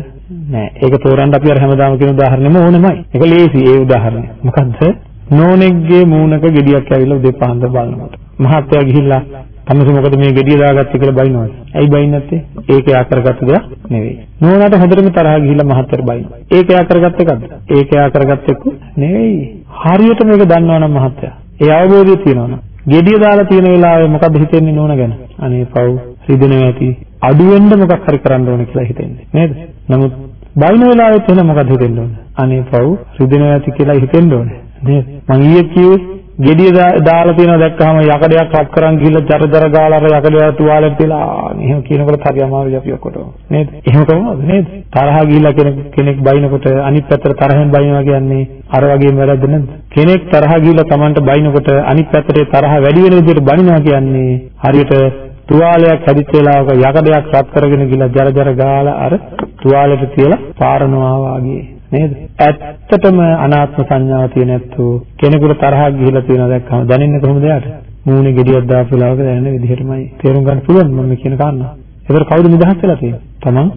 නෑ. ඒක තෝරන්න අපි අර හැමදාම කියන උදාහරණෙම ඕනෙමයි. ඒක ලේසි ඒ උදාහරණය. මොකද්ද? නෝනෙක්ගේ මූණක ගෙඩියක් ඇවිල්ලා උදේ පාන්දර බලනකොට. මහත්තයා ගිහිල්ලා තමස මොකද මේ ගෙඩිය දාගත්තේ කියලා බයිනවද? ඇයි බයින්නේ නැත්තේ? ඒක යා කරගත්ත දෙයක් නෙවෙයි. නෝනාට හොඳටම තරහ ගිහිල්ලා මහත්තයාට බයිනවා. ඒක යා කරගත්ත එකක්ද? ඒක යා කරගත්ත එක නෙවෙයි. හරියට මේක දන්නවනම් මහත්තයා. ඒ අවබෝධය තියෙනවනම් ගෙඩිය දාලා තියෙන වෙලාවේ මොකද හිතෙන්නේ නෝන ගැන? අනේ පව් රිදෙනවා ඇති. අඩු වෙන්න මොකක් හරි කරන්න ඕන කියලා හිතෙන්නේ. නේද? නමුත් බයින වෙලාවෙත් එන මොකද හිතෙන්න ඕන? අනේ පව් රිදෙනවා ඇති කියලා හිතෙන්න ඕනේ. නේද? මං ඊයේ කිව්වේ ගෙඩිය දාලා තියෙනවා දැක්කහම යකඩයක් රත් කරන් ගිහලා ජර ජර ගාලා අර යකඩය තුවාලෙට තියලා එහෙම කියනකොට හරි අමාරුයි අපි ඔක්කොටම. නේද? එහෙම කොහොමද නේද? තරහ ගිහලා කෙනෙක් කෙනෙක් බයිනකොට අනිත් පැත්තට තරහෙන් බයිනවා කියන්නේ අර වගේම වැරද්ද නේද? කෙනෙක් තරහ ගිහලා Tamanට බයිනකොට අනිත් පැත්තට තරහ වැඩි වෙන විදිහට බනිනවා කියන්නේ හරියට තුවාලයක් හැදිච්ච වෙලාවක යකඩයක් රත් කරගෙන ගිහලා ජර ජර ගාලා අර තුවාලෙට තියලා පාරනවා වාගේ. නේද? ඇත්තටම අනාත්ම සංඥාව තියෙන ඇත්තෝ කෙනෙකුට තරහක් ගිහිලා තියෙනවා දැක්කම දැනෙන්නේ කොහොමද යාට? මූණේ ගෙඩියක් දාපු වෙලාවක දැනෙන විදිහටමයි තේරුම් ගන්න පුළුවන් මම කියන කාරණා. ඒතර කවුද නිදහස් වෙලා තියෙන්නේ? තමන්.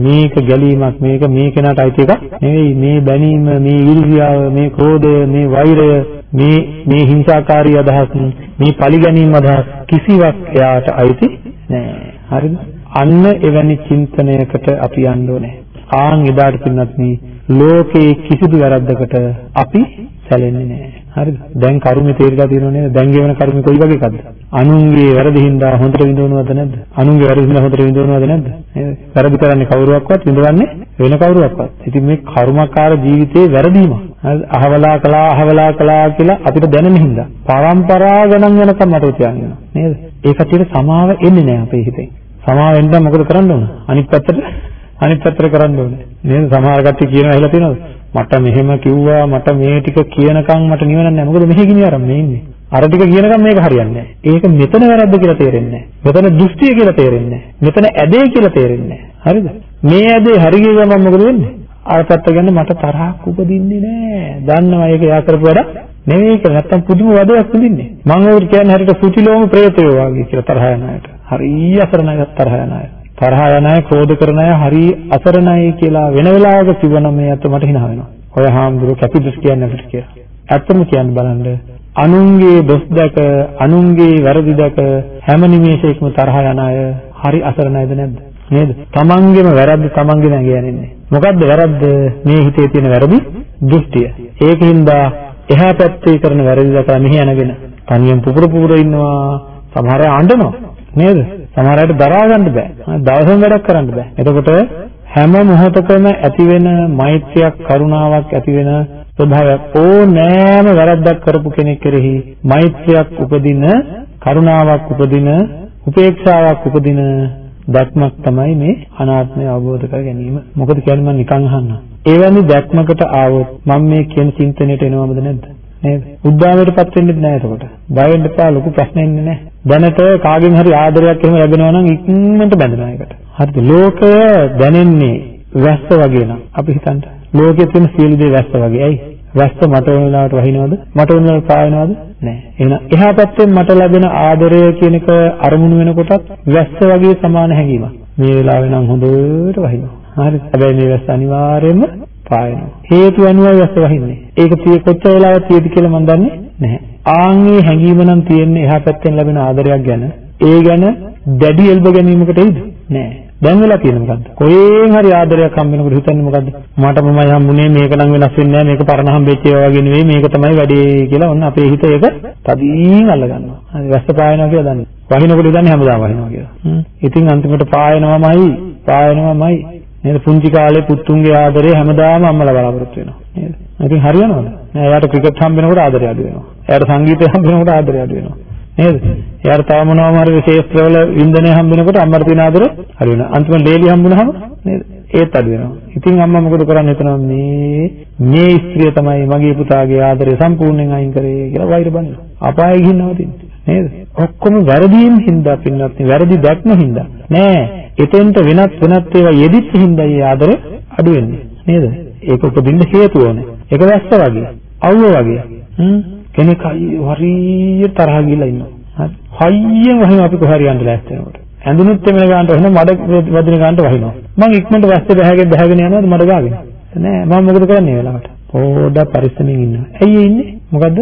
මේක ගැලීමක් මේක මේ කෙනාට අයිති එකක් නෙවෙයි මේ බැනීම මේ ඊර්ෂ්‍යාව මේ ක්‍රෝධය මේ වෛරය මේ මේ හිංසාකාරී අදහස් මේ පරිගැනීම් අදහස් කිසිවක් එයාට අයිති නෑ. හරිද? අන්න එවැනි චින්තනයකට අපි යන්න ඕනේ. ආන් එදාට පින්නත් මේ ලෝකේ කිසිදු වැරද්දකට අපි සැලෙන්නේ නැහැ. හරිද? දැන් කර්මේ තේරිලා තියෙනව නේද? දැන් ගෙවන කර්මේ කොයි වගේ එකක්ද? අනුන්ගේ වැරදි හින්දා හොඳට විඳවනවද නැද්ද? අනුන්ගේ වැරදි හින්දා හොඳට විඳවනවද නැද්ද? නේද? වැරදි කරන්නේ කවුරුවක්වත් විඳවන්නේ වෙන කවුරුවක්වත්. ඉතින් මේ කර්මකාර ජීවිතේ වැරදීමක්. අහවලා කළා අහවලා කළා කියලා අපිට දැනෙන හින්දා පරම්පරා ගණන් යනකම් මට තියන්නේ නේද? ඒ කටියට සමාව එන්නේ නැහැ අපේ හිතෙන්. සමාව එන්න මොකද කරන්න ඕන? අනිත් පැත්තට අනිත් පැත්තට කරන්න ඕනේ. නේද? සමහර කට්ටිය කියනවා ඇහිලා තියෙනවද? මට මෙහෙම කිව්වා මට මේ ටික කියනකම් මට නිවන නැහැ. මොකද මෙහෙ ගිනිය අරන් මේ ඉන්නේ. අර ටික කියනකම් මේක හරියන්නේ නැහැ. ඒක මෙතන වැරද්ද කියලා තේරෙන්නේ නැහැ. මෙතන දෘෂ්ටිය කියලා තේරෙන්නේ නැහැ. මෙතන ඇදේ කියලා තේරෙන්නේ නැහැ. හරිද? මේ ඇදේ හරි ගිය ගමන් මොකද වෙන්නේ? අර පැත්ත ගැන මට තරහක් උපදින්නේ නැහැ. දන්නවා ඒක යා කරපු වැඩ නෙවෙයි කියලා. නැත්තම් පුදුම වැඩක් විඳින්නේ. මම උට කියන්නේ හරියට සුචිලෝම ප්‍රේතයෝ වගේ කියලා තරහ යන අයට. හරිය අසරණයි තරහ යන අය. තරහ යන අය, ක්‍රෝධ කරන අය හරි අසරණයි කියලා වෙන වෙලාවක කිව්වනම් මේ අත මට hina වෙනවා. ඔය හාමුදුරුවෝ කැපිදස් කියන්නේ අපිට කියලා. ඇත්තම කියන්න බලන්න අනුන්ගේ දොස් දැක, අනුන්ගේ වැරදි දැක හැම නිමේෂයකම තරහ යන අය හරි අසරණයිද නැද්ද? නේද? තමන්ගේම වැරද්ද තමන්ගේ නැගයන්නේ. මොකද්ද වැරද්ද? මේ හිතේ තියෙන වැරදි දෘෂ්ටිය. ඒකින්ද එහා පැත්තේ කරන වැරදි දැකලා මෙහි යනගෙන තනියෙන් පුපුර පුපුර ඉන්නවා. සමහර අය අඬනවා. නේද? සමහර අයට දරා ගන්න බෑ. දවසම වැඩක් කරන්න බෑ. එතකොට හැම මොහොතකම ඇති වෙන මෛත්‍රියක් කරුණාවක් ඇති වෙන ස්වභාවයක් ඕනෑම වැරද්දක් කරපු කෙනෙක් කෙරෙහි මෛත්‍රියක් උපදින කරුණාවක් උපදින උපේක්ෂාවක් උපදින දැක්මක් තමයි මේ අනාත්මය අවබෝධ කර ගැනීම. මොකද කියන්නේ මම නිකන් අහන්නම්. එවැනි දැක්මකට ආවොත් මම මේ කියන චින්තනයට එනවමද නැද්ද? නේද? උද්දාමයටපත් වෙන්නේ නැහැ එතකොට. බය වෙන්න එපා ලොකු ප්‍රශ්නයක් නැහැ. දැනට කාගෙන් හරි ආදරයක් එහෙම ලැබෙනවා නම් ඉක්මනට බැඳෙනවා ඒකට. හරිද? ලෝකය දැනෙන්නේ වැස්ස වගේ නම් අපි හිතන්න. ලෝකයේ තියෙන සියලු දේ වැස්ස වගේ. ඇයි? වැස්ස මට ඕන වෙලාවට වහිනවද? මට ඕන වෙලාවට පායනවද? නැහැ. එහෙනම් එහා පැත්තෙන් මට ලැබෙන ආදරය කියන එක අරමුණු වෙනකොටත් වැස්ස වගේ සමාන හැඟීමක්. මේ වෙලාවේ නම් හොඳට වහිනවා. හරි. හැබැයි මේ වැස්ස අනිවාර්යයෙන්ම පායනවා. හේතු අනුවයි වැස්ස වහින්නේ. ඒක tie කොච්චර වෙලාවක් තියෙද කියලා මම දන්නේ නැහැ. ආන්ගේ හැඟීම නම් තියෙන්නේ එහා පැත්තෙන් ලැබෙන ආදරයක් ගැන. ඒ ගැන දැඩි එල්බ ගැනීමකට එයිද? නැහැ. දැන් වෙලා තියෙන මොකද්ද? කොහෙන් හරි ආදරයක් හම්බ වෙනකොට හිතන්නේ මොකද්ද? මට මමයි හම්බුනේ මේක නම් වෙනස් වෙන්නේ නැහැ මේක පරණ හම්බෙච්ච ඒවා වගේ නෙවෙයි මේක තමයි වැඩේ කියලා ඔන්න අපේ හිත ඒක තදින් අල්ල ගන්නවා. හරි වැස්ස පායනවා කියලා දන්නේ. වහිනකොට දන්නේ හැමදාම වහිනවා කියලා. ඉතින් අන්තිමට පායනවාමයි පායනවාමයි නේද? පුංචි කාලේ පුතුන්ගේ ආදරේ හැමදාම අම්මලා බලාපොරොත්තු වෙනවා. නේද? ඉතින් හරියනවද? නෑ එයාට ක්‍රිකට් හම්බ වෙනකොට ආදරය අඩු වෙනවා. එයාට සංගීතය හම්බ වෙනකොට ආදරය අඩු වෙනවා. නේද? එයාට තව මොනවාම හරි විශේෂ්ත්‍රවල වින්දනය හම්බ වෙනකොට අම්මට තියෙන ආදරය අඩු වෙනවා. අන්තිමට ලේලි හම්බුනහම නේද? ඒත් අඩු වෙනවා. ඉතින් අම්මා මොකද කරන්නේ? එතන මේ මේ ස්ත්‍රිය තමයි මගේ පුතාගේ ආදරය සම්පූර්ණයෙන් අයින් කරේ කියලා වෛර බඳිනවා අපායේ ගිහින්නව තින්නේ නේද ඔක්කොම වැරදීම් හින්දා පින්නත් වැරදි දැක්ම හින්දා නෑ එතෙන්ට වෙනත් වෙනත් ඒවා යෙදිච්ච හින්දා ඒ ආදරය අඩු වෙන්නේ නේද? ඒක උපදින්න හේතු ඕනේ. ඒක වැස්ස වගේ, අවුව වගේ. හ්ම් කෙනෙක් හරියට තරහ ගිහලා ඉන්නවා. හරි. හයියෙන් වහින අපි කොහරි යන්න ලෑස්ති වෙනකොට. ඇඳුනුත් එමෙල ගන්නට වහිනවා මඩ වදින ගන්නට වහිනවා. මං ඉක්මනට වැස්සේ බහගෙන බහගෙන යනවාද මඩ ගාගෙන? නෑ මම මොකද කරන්නේ වෙලාවට? පොඩ්ඩක් පරිස්සමින් ඉන්නවා. ඇයි ඉන්නේ? මොකද්ද?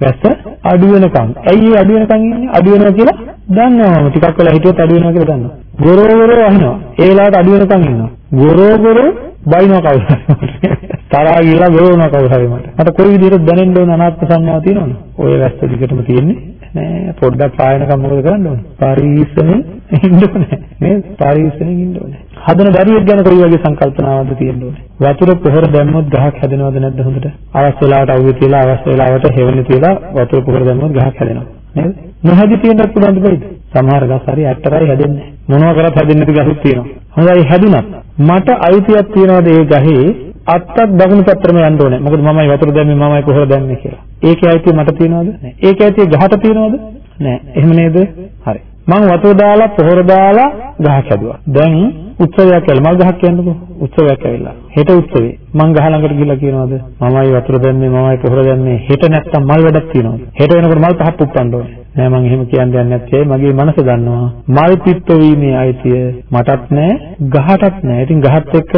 වැස්ස අඩු වෙනකන්. ඇයි අඩු වෙනකන් ඉන්නේ? අඩු වෙනවා කියලා දන්නවම ටිකක් වෙලා හිටියොත් අඩු වෙනවා කියලා දන්නවා. ගොරෝ ගොරෝ අහිනවා. ඒ වෙලාවට අඩු වෙනකන් ඉන්නවා. ගොරෝ ගොරෝ බයිනවා කවුරුහරි. තරහා ගිහලා ගොරවනවා කවුරුහරි මට. මට කොයි විදිහට දැනෙන්න ඕන අනාත්ම සංඥාව තියෙනවද? ඔය වැස්ස දිගටම තියෙන්නේ. නෑ පොඩ්ඩක් පායනකම් මොකද කරන්න ඕනේ? පරිස්සමෙන් ඉන්න ඕනේ. නේද? පරිස්සමෙන් ඉන්න ඕනේ. හදන දරුවෙක් ගැන කොයි වගේ සංකල්පනාවක්ද තියෙන්න ඕනේ? වතුර පොහොර දැම්මොත් ගහක් හැදෙනවද නැද්ද හොඳට? අවශ්‍ය වෙලාවට අවුවේ තියලා අවශ්‍ය වෙලාවට හෙවණ තියලා වතුර පොහොර දැම්මොත් ගහක් හැදෙනවා. නේද? නොහැදි තියෙන්නත් පුළුවන් දෙයිද? සමහර ගස් හරි ඇටතරයි හැදෙන්නේ. මොනවා කරත් හැදෙන්නේ නැති ගහක් තියෙනවා. හොඳයි හැදුනත් මට අයිතියක් තියනවාද ඒ ගහේ අත්තක් දකුණු පැත්තටම යන්න ඕනේ. මොකද මමයි වතුර දැම්මේ මමයි පොහොර දැම්මේ කියලා. ඒකේ අයිතිය මට තියනවද? නෑ. ඒකේ අයිතිය ගහට තියනවද? නෑ. එහෙම නේද? හරි. මම වතුර දාලා පොහොර දාලා ගහක් හැදුවා. දැන් උත්සවයක් කියලා මල් ගහක් කියන්නකෝ. උත්සවයක් ඇවිල්ලා. හෙට උත්සවේ. මං ගහ ළඟට ගිහලා කියනවාද? මමයි වතුර දැම්මේ මමයි පොහොර දැම්මේ. හෙට නැත්තම් මල් වැඩක් තියෙනවද? හෙට වෙනකොට මල් පහක් පුප්පන්න ඕනේ. නෑ මං එහෙම කියන්න යන්නේ නැත්තේ මගේ මනස දන්නවා. මල් පිට්ට වීමේ අයිතිය මටත් නෑ ගහටත් නෑ. ඉතින් ගහත් එක්ක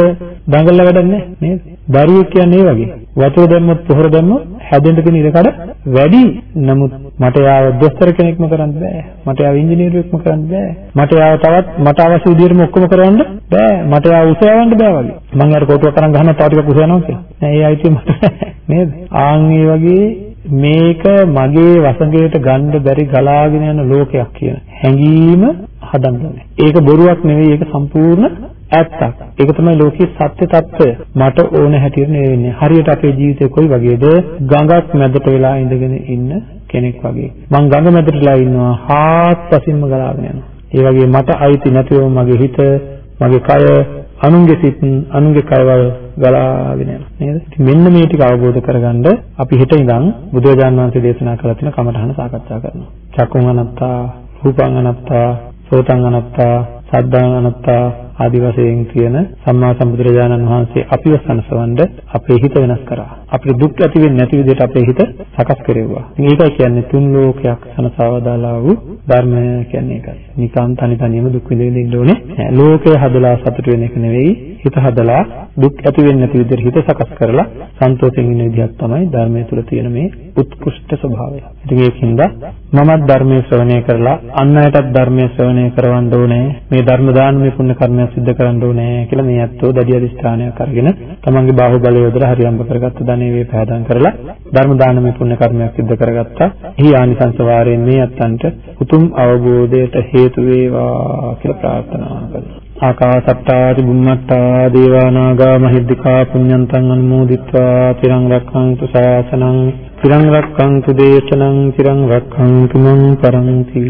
දඟලලා වැඩක් නෑ නේද? දරුවෙක් කියන්නේ ඒ වගේ. වතුර දැම්මොත් පොහොර දැම්මොත් හැදෙන්න තියෙන ඉඩකඩ වැඩි. නමුත් මට යාව දොස්තර කෙනෙක්ම කරන්න බෑ. මට යාව ඉංජිනේරුවෙක්ම කරන්න බෑ. මට යාව තවත් මට අවශ්‍ය විදිහටම ඔක්කොම කරවන්න බෑ. මට යාව උසයවන්න බෑ වගේ. මං යාර කොටුවක් කරන් ගහනවා තව ටිකක් උසයනවා කියලා. නෑ ඒ අයිතිය මට නේද? ආන් ඒ වගේ මේක මගේ වසඟයට ගන්න බැරි ගලාගෙන යන ලෝකයක් කියන හැඟීම හදන්නේ. ඒක බොරුවක් නෙවෙයි ඒක සම්පූර්ණ ඇත්තක්. ඒක තමයි ලෝකයේ සත්‍ය తত্ত্বය. මට ඕන හැටියට නෙවෙන්නේ. හරියට අපේ ජීවිතේ කොයි වගේද ගඟක් මැදට වෙලා ඉඳගෙන ඉන්න කෙනෙක් වගේ. මං ගඟ මැදටලා ඉන්නවා හාත්පසින්ම ගලාගෙන යනවා. ඒ වගේ මට අයිති නැතිවම මගේ හිත, මගේ කය, අනුන්ගේ සිත්, අනුන්ගේ කයවල් ගලාගෙන යනවා. නේද? මෙන්න මේ ටික අවබෝධ කරගන්න අපි හෙට ඉඳන් බුදුරජාණන් වහන්සේ දේශනා කරලා තියෙන කමඨහන සාකච්ඡා කරනවා. චක්කුං අනත්තා, රූපං අනත්තා, සෝතං අනත්තා, සද්දං අනත්තා ආදි වශයෙන් කියන සම්මා සම්බුදුරජාණන් වහන්සේ අපිව සනසවන්න අපේ හිත වෙනස් කරා. අපිට දුක් ඇති වෙන්නේ නැති විදිහට අපේ හිත සකස් කෙරෙව්වා. ඉතින් ඒකයි කියන්නේ තුන් ලෝකයක් සනසවදාලා වූ ධර්මය කියන්නේ ඒකයි. නිකන් තනි තනියම දුක් විඳින්න ඉන්න ඕනේ. ලෝකය හදලා සතුට වෙන එක නෙවෙයි. හිත හදලා දුක් ඇති වෙන්නේ නැති විදිහට හිත සකස් කරලා සන්තෝෂයෙන් ඉන්න විදිහක් තමයි ධර්මයේ තුල තියෙන මේ උත්කෘෂ්ඨ ස්වභාවය. ඉතින් ඒකින්ද මමත් ධර්මයේ ශ්‍රවණය කරලා අන් අයටත් ධර්මයේ ශ්‍රවණය කරවන්න ඕනේ. මේ ධර්ම දානමය පුණ්‍ය කර්මය සිද්ධ කරන්න ඕනේ කියලා මේ ඇත්තෝ දඩි අධිෂ්ඨානයක් අරගෙන තමන්ගේ බාහුවලය යොදලා හරියම්බ කරගත්ත ධනෙ වේ පහදම් කරලා ධර්ම දානමය පුණ්‍ය කර්මයක් සිද්ධ කරගත්තා. එහි ආනිසංස වාරයෙන් මේ අත්තන්ට උතුම් අවබෝධයට හේතු වේවා කියලා ප්‍රාර්ථනා කරනවා. ආකාසට්ටා බුම්මට්ටා දේවා නාග මහිද්దికා පුඤ්ඤන්තං අනුමෝදිත්වා තිරං රක්ඛන්තු ශාසනං තිරං රක්ඛන්තු දේශනං තිරං රක්ඛන්තු මං පරන්ති